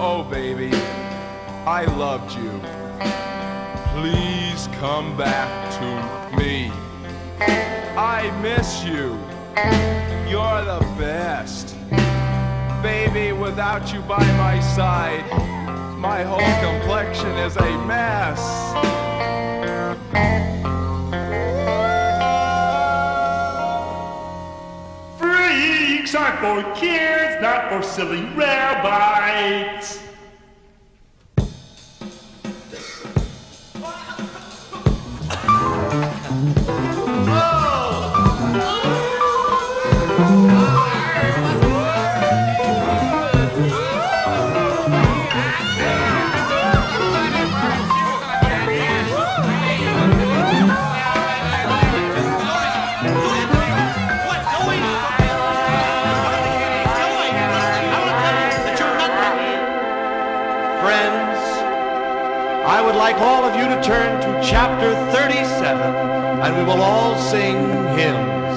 Oh, baby, I loved you. Please come back to me. I miss you. You're the best. Baby, without you by my side, my whole complexion is a mess. Freaks aren't for kids, not for silly rabbits. Friends, oh. Would like all of you to turn to chapter 37 and we will all sing hymns.